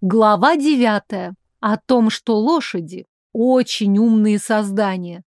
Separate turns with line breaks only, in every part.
Глава девятая. О том, что лошади очень умные создания.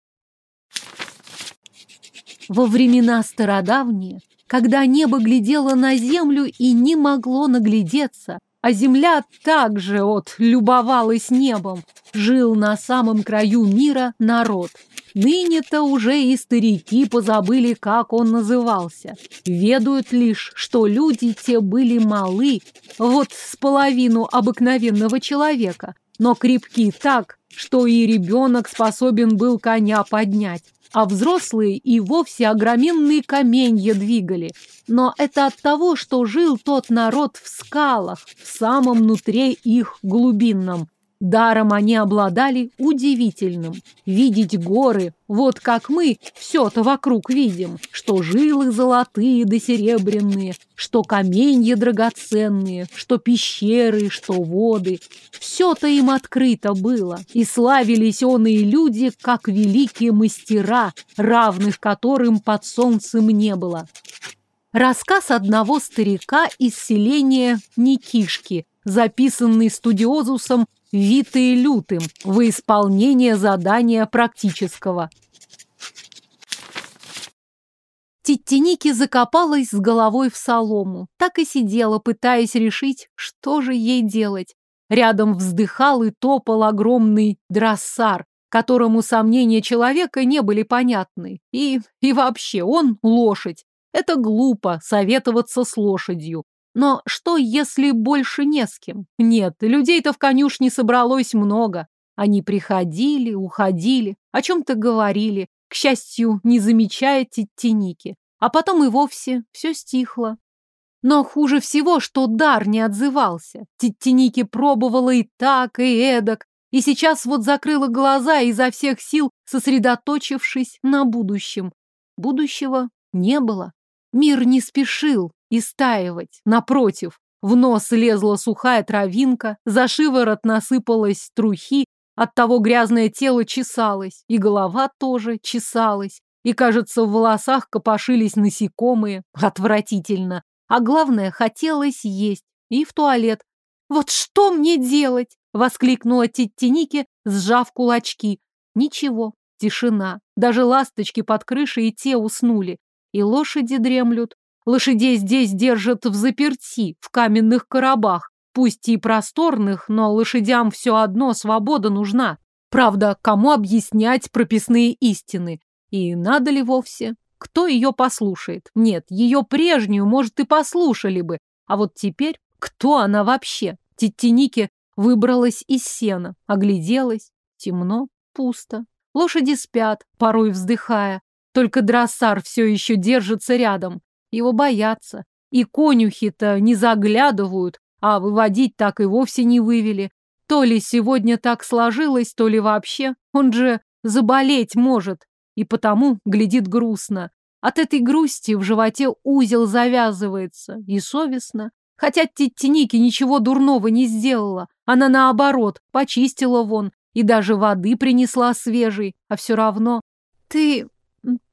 Во времена стародавние, когда небо глядело на землю и не могло наглядеться, а земля также от любовалась небом, жил на самом краю мира народ. Ныне-то уже и старики позабыли, как он назывался. Ведают лишь, что люди те были малы, вот с половину обыкновенного человека, но крепки так, что и ребенок способен был коня поднять, а взрослые и вовсе огроменные каменья двигали. Но это от того, что жил тот народ в скалах, в самом нутре их глубинном. Даром они обладали удивительным. Видеть горы, вот как мы все-то вокруг видим, что жилы золотые да серебряные, что каменья драгоценные, что пещеры, что воды. Все-то им открыто было, и славились он и люди, как великие мастера, равных которым под солнцем не было. Рассказ одного старика из селения Никишки, записанный студиозусом Витой Лютым во исполнение задания практического. Титтиники закопалась с головой в солому, так и сидела, пытаясь решить, что же ей делать. Рядом вздыхал и топал огромный дроссар, которому сомнения человека не были понятны. И, и вообще, он лошадь. Это глупо советоваться с лошадью. Но что, если больше не с кем? Нет, людей-то в конюшне собралось много. Они приходили, уходили, о чем-то говорили, к счастью, не замечая тетеники. А потом и вовсе все стихло. Но хуже всего, что дар не отзывался. Теттеники пробовала и так, и эдак, и сейчас вот закрыла глаза изо всех сил, сосредоточившись на будущем. Будущего не было. Мир не спешил, истаивать. Напротив, в нос лезла сухая травинка, за шиворот насыпалась трухи, оттого грязное тело чесалось, и голова тоже чесалась, и, кажется, в волосах копошились насекомые. Отвратительно. А главное, хотелось есть. И в туалет. «Вот что мне делать?» — воскликнула Титтиники, сжав кулачки. Ничего, тишина. Даже ласточки под крышей и те уснули. И лошади дремлют. Лошадей здесь держат в заперти, в каменных коробах. Пусть и просторных, но лошадям все одно свобода нужна. Правда, кому объяснять прописные истины? И надо ли вовсе? Кто ее послушает? Нет, ее прежнюю, может, и послушали бы. А вот теперь кто она вообще? Теттеники выбралась из сена, огляделась. Темно, пусто. Лошади спят, порой вздыхая. Только дроссар все еще держится рядом. Его боятся. И конюхи-то не заглядывают, а выводить так и вовсе не вывели. То ли сегодня так сложилось, то ли вообще. Он же заболеть может. И потому глядит грустно. От этой грусти в животе узел завязывается. И совестно. Хотя Титтиники ничего дурного не сделала. Она, наоборот, почистила вон. И даже воды принесла свежей. А все равно... Ты...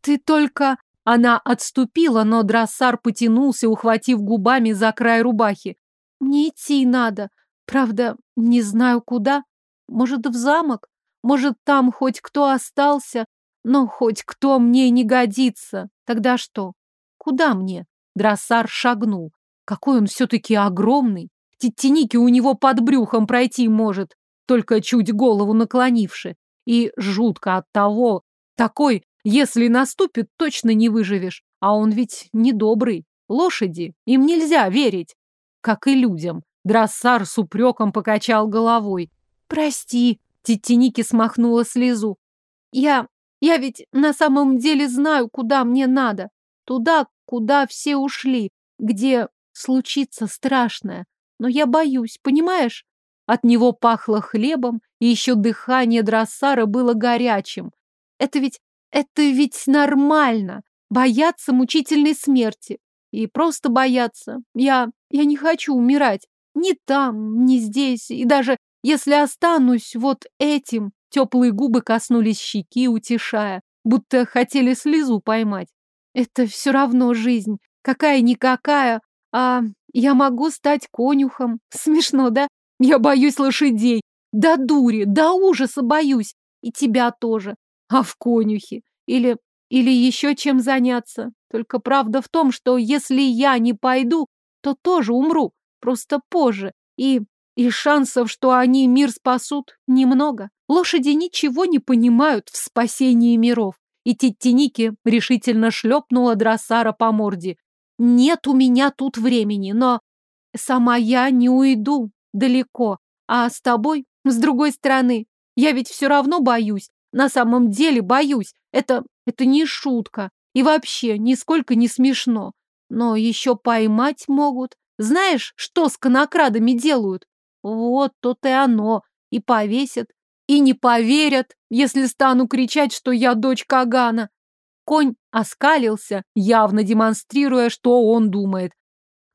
ты только... Она отступила, но дроссар потянулся, ухватив губами за край рубахи. «Мне идти надо. Правда, не знаю куда. Может, в замок? Может, там хоть кто остался? Но хоть кто мне не годится. Тогда что? Куда мне?» Дроссар шагнул. Какой он все-таки огромный. Тетеники у него под брюхом пройти может, только чуть голову наклонивши. И жутко от того, такой если наступит, точно не выживешь. А он ведь недобрый. Лошади, им нельзя верить. Как и людям. Дроссар с упреком покачал головой. «Прости», — Титтиники смахнула слезу. «Я... я ведь на самом деле знаю, куда мне надо. Туда, куда все ушли, где случится страшное. Но я боюсь, понимаешь?» От него пахло хлебом, и еще дыхание Дроссара было горячим. Это ведь это ведь нормально. Бояться мучительной смерти. И просто бояться. Я... я не хочу умирать. Ни там, ни здесь. И даже если останусь вот этим... Теплые губы коснулись щеки, утешая, будто хотели слезу поймать. Это все равно жизнь. Какая-никакая. А я могу стать конюхом. Смешно, да? Я боюсь лошадей. До дури, до ужаса боюсь. И тебя тоже. А в конюхе? Или... или еще чем заняться? Только правда в том, что если я не пойду, то тоже умру. Просто позже. И... и шансов, что они мир спасут, немного. Лошади ничего не понимают в спасении миров. И Титтиники решительно шлепнула Дроссара по морде. Нет у меня тут времени, но сама я не уйду далеко. А с тобой, с другой стороны, я ведь все равно боюсь. На самом деле боюсь. Это, это не шутка. И вообще, нисколько не смешно. Но еще поймать могут. Знаешь, что с конокрадами делают? Вот то-то и оно. И повесят. И не поверят, если стану кричать, что я дочь Кагана. Конь оскалился, явно демонстрируя, что он думает.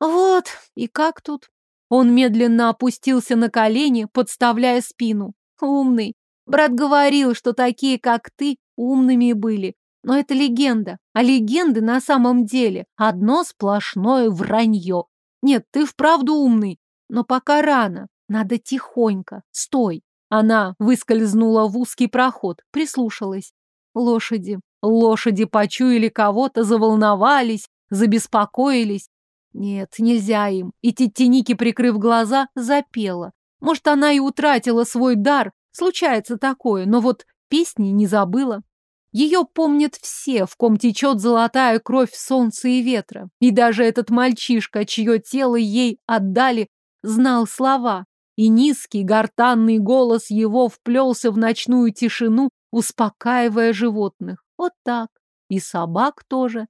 Вот, и как тут? Он медленно опустился на колени, подставляя спину. Умный. Брат говорил, что такие, как ты, умными были. Но это легенда. А легенды на самом деле одно сплошное вранье. Нет, ты вправду умный. Но пока рано. Надо тихонько. Стой. Она выскользнула в узкий проход, прислушалась. Лошади. Лошади почуяли кого-то, заволновались, забеспокоились. Нет, нельзя им. И Титтиники, прикрыв глаза, запела. Может, она и утратила свой дар. Случается такое, но вот песни не забыла. Ее помнят все, в ком течет золотая кровь солнца и ветра. И даже этот мальчишка, чье тело ей отдали, знал слова и низкий гортанный голос его вплелся в ночную тишину, успокаивая животных. Вот так. И собак тоже.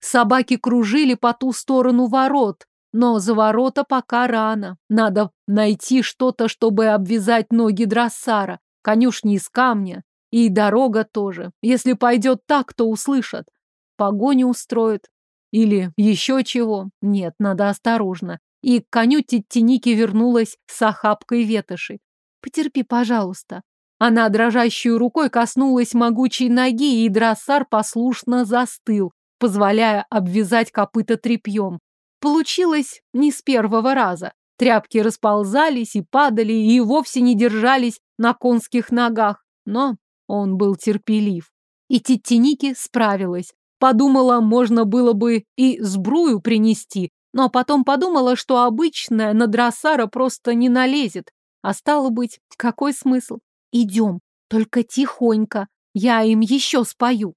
Собаки кружили по ту сторону ворот, но за ворота пока рано. Надо найти что-то, чтобы обвязать ноги дроссара, конюшни из камня. И дорога тоже. Если пойдет так, то услышат. Погоню устроят. Или еще чего. Нет, надо осторожно и к коню Титтиники вернулась с охапкой ветоши. «Потерпи, пожалуйста». Она дрожащей рукой коснулась могучей ноги, и дроссар послушно застыл, позволяя обвязать копыта тряпьем. Получилось не с первого раза. Тряпки расползались и падали, и вовсе не держались на конских ногах. Но он был терпелив. И Титтиники справилась. Подумала, можно было бы и сбрую принести, но потом подумала, что обычная на дроссара просто не налезет. А стало быть, какой смысл? Идем, только тихонько, я им еще спою.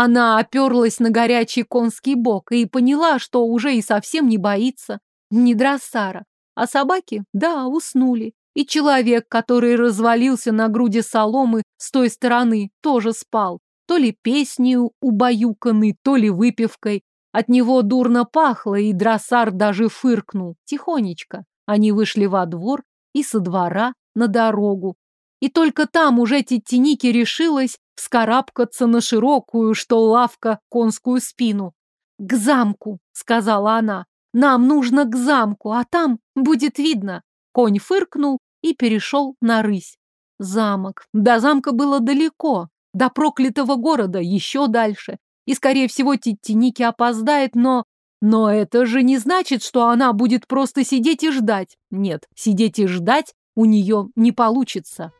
Она оперлась на горячий конский бок и поняла, что уже и совсем не боится. Не дроссара. А собаки, да, уснули. И человек, который развалился на груди соломы с той стороны, тоже спал. То ли песнью убаюканный, то ли выпивкой. От него дурно пахло, и дроссар даже фыркнул. Тихонечко. Они вышли во двор и со двора на дорогу. И только там уже Титтиники решилась вскарабкаться на широкую, что лавка, конскую спину. «К замку», — сказала она. «Нам нужно к замку, а там будет видно». Конь фыркнул и перешел на рысь. Замок. До замка было далеко, до проклятого города еще дальше и, скорее всего, Титтиники опоздает, но... Но это же не значит, что она будет просто сидеть и ждать. Нет, сидеть и ждать у нее не получится.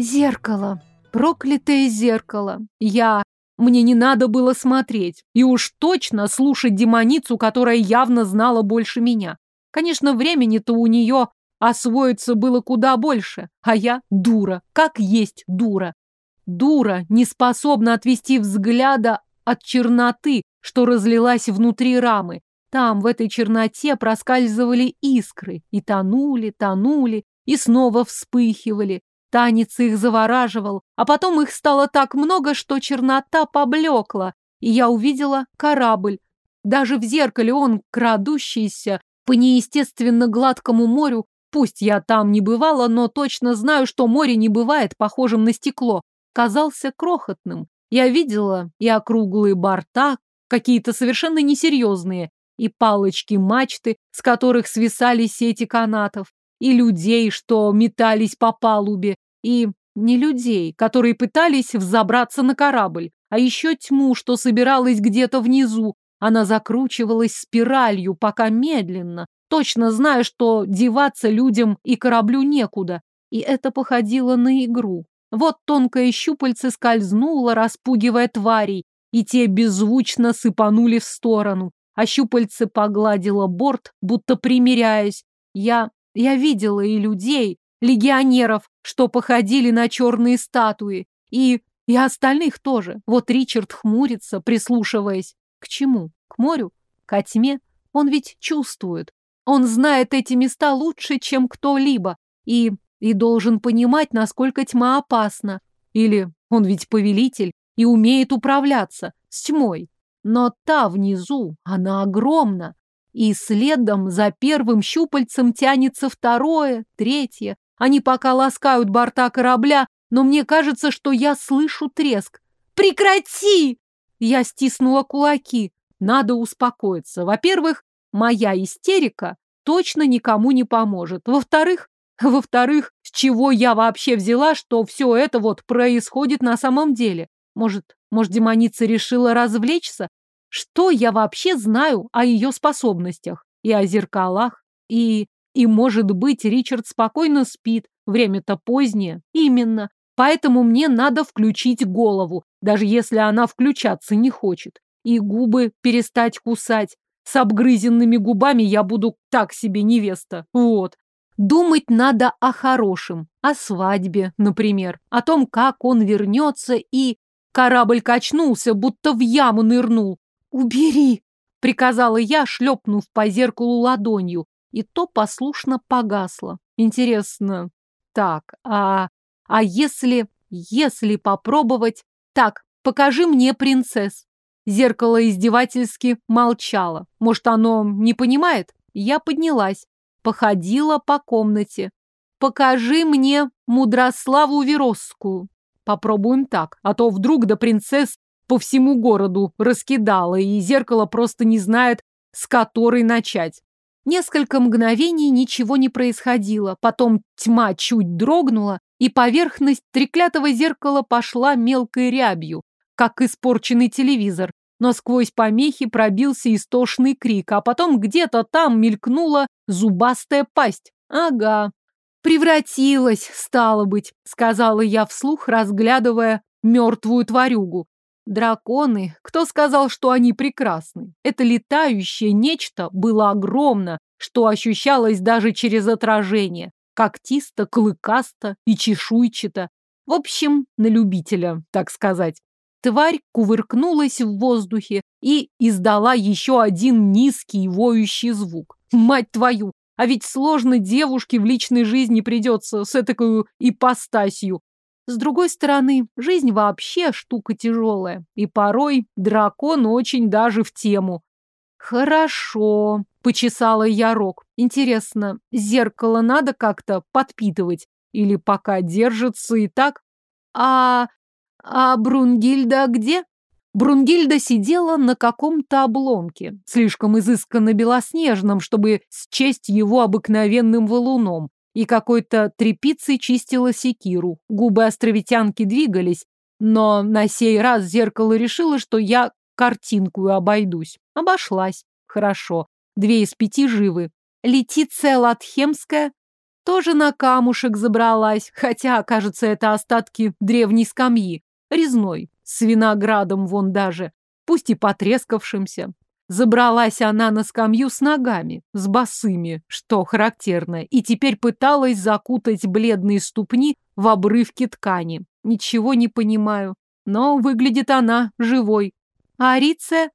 Зеркало. Проклятое зеркало. Я... Мне не надо было смотреть. И уж точно слушать демоницу, которая явно знала больше меня. Конечно, времени-то у нее Освоиться было куда больше, а я дура, как есть дура. Дура не способна отвести взгляда от черноты, что разлилась внутри рамы. Там, в этой черноте, проскальзывали искры и тонули, тонули, и снова вспыхивали. Танец их завораживал, а потом их стало так много, что чернота поблекла, и я увидела корабль. Даже в зеркале он, крадущийся по неестественно гладкому морю, Пусть я там не бывала, но точно знаю, что море не бывает похожим на стекло. Казался крохотным. Я видела и округлые борта, какие-то совершенно несерьезные, и палочки-мачты, с которых свисали сети канатов, и людей, что метались по палубе, и не людей, которые пытались взобраться на корабль. а еще тьму, что собиралась где-то внизу. Она закручивалась спиралью, пока медленно, точно зная, что деваться людям и кораблю некуда. И это походило на игру. Вот тонкое щупальце скользнуло, распугивая тварей, и те беззвучно сыпанули в сторону. А щупальце погладило борт, будто примиряясь. Я... я видела и людей, легионеров, что походили на черные статуи, и... и остальных тоже. Вот Ричард хмурится, прислушиваясь. К чему? К морю? Ко тьме? Он ведь чувствует. Он знает эти места лучше, чем кто-либо. И и должен понимать, насколько тьма опасна. Или он ведь повелитель и умеет управляться с тьмой. Но та внизу, она огромна. И следом за первым щупальцем тянется второе, третье. Они пока ласкают борта корабля, но мне кажется, что я слышу треск. «Прекрати!» Я стиснула кулаки. Надо успокоиться. Во-первых, моя истерика точно никому не поможет. Во-вторых, во-вторых, с чего я вообще взяла, что все это вот происходит на самом деле? Может, может, демоница решила развлечься? Что я вообще знаю о ее способностях? И о зеркалах? И... И, может быть, Ричард спокойно спит. Время-то позднее. Именно. Поэтому мне надо включить голову, даже если она включаться не хочет. И губы перестать кусать. С обгрызенными губами я буду так себе невеста. Вот. Думать надо о хорошем, о свадьбе, например, о том, как он вернется и... Корабль качнулся, будто в яму нырнул. «Убери!» — приказала я, шлепнув по зеркалу ладонью, и то послушно погасло. Интересно, так, а... А если... Если попробовать... Так, покажи мне принцесс. Зеркало издевательски молчало. Может, оно не понимает? Я поднялась походила по комнате. «Покажи мне Мудрославу Веросскую». Попробуем так, а то вдруг до принцесс по всему городу раскидала, и зеркало просто не знает, с которой начать. Несколько мгновений ничего не происходило, потом тьма чуть дрогнула, и поверхность треклятого зеркала пошла мелкой рябью, как испорченный телевизор, но сквозь помехи пробился истошный крик, а потом где-то там мелькнула зубастая пасть. Ага. Превратилась, стало быть, сказала я вслух, разглядывая мертвую тварюгу. Драконы, кто сказал, что они прекрасны? Это летающее нечто было огромно, что ощущалось даже через отражение. Когтисто, клыкасто и чешуйчато. В общем, на любителя, так сказать. Тварь кувыркнулась в воздухе и издала еще один низкий воющий звук. Мать твою! А ведь сложно девушке в личной жизни придется с этакою ипостасью. С другой стороны, жизнь вообще штука тяжелая, и порой дракон очень даже в тему. Хорошо, почесала я рог. Интересно, зеркало надо как-то подпитывать? Или пока держится и так? А а Брунгильда где? Брунгильда сидела на каком-то обломке, слишком изысканно белоснежном, чтобы счесть его обыкновенным валуном, и какой-то трепицей чистила секиру. Губы островитянки двигались, но на сей раз зеркало решило, что я картинку обойдусь. Обошлась. Хорошо. Две из пяти живы. Летиция Латхемская тоже на камушек забралась, хотя, кажется, это остатки древней скамьи резной, с виноградом вон даже, пусть и потрескавшимся. Забралась она на скамью с ногами, с босыми, что характерно, и теперь пыталась закутать бледные ступни в обрывки ткани. Ничего не понимаю, но выглядит она живой. А Ариция?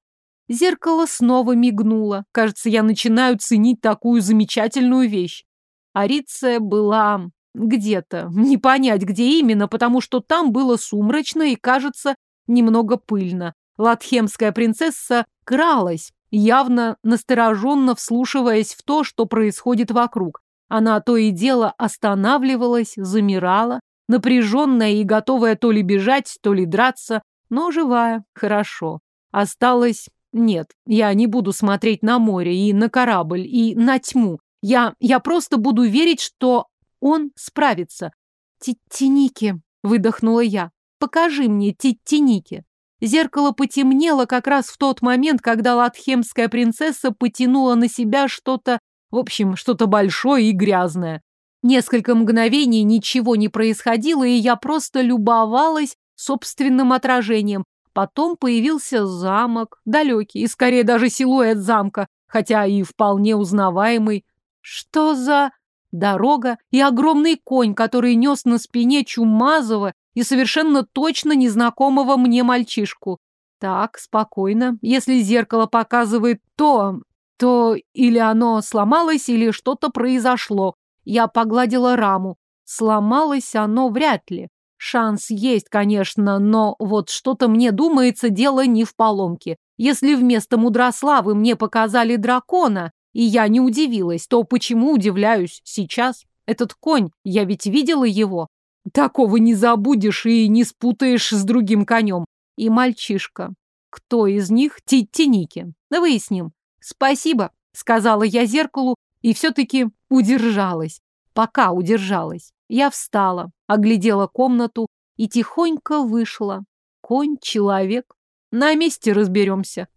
Зеркало снова мигнуло. Кажется, я начинаю ценить такую замечательную вещь. Ариция была где-то. Не понять, где именно, потому что там было сумрачно и, кажется, немного пыльно. Латхемская принцесса кралась, явно настороженно вслушиваясь в то, что происходит вокруг. Она то и дело останавливалась, замирала, напряженная и готовая то ли бежать, то ли драться, но живая, хорошо. Осталось... Нет, я не буду смотреть на море и на корабль, и на тьму. Я, я просто буду верить, что он справится. Титтиники, выдохнула я. Покажи мне Титтиники. Зеркало потемнело как раз в тот момент, когда латхемская принцесса потянула на себя что-то, в общем, что-то большое и грязное. Несколько мгновений ничего не происходило, и я просто любовалась собственным отражением. Потом появился замок, далекий, и скорее даже силуэт замка, хотя и вполне узнаваемый. Что за дорога и огромный конь, который нес на спине Чумазова и совершенно точно незнакомого мне мальчишку. Так, спокойно. Если зеркало показывает то, то или оно сломалось, или что-то произошло. Я погладила раму. Сломалось оно вряд ли. Шанс есть, конечно, но вот что-то мне думается, дело не в поломке. Если вместо Мудрославы мне показали дракона, и я не удивилась, то почему удивляюсь сейчас? Этот конь, я ведь видела его. Такого не забудешь и не спутаешь с другим конем. И мальчишка. Кто из них Титтиники? Выясним. Спасибо, сказала я зеркалу и все-таки удержалась. Пока удержалась. Я встала, оглядела комнату и тихонько вышла. Конь, человек. На месте разберемся.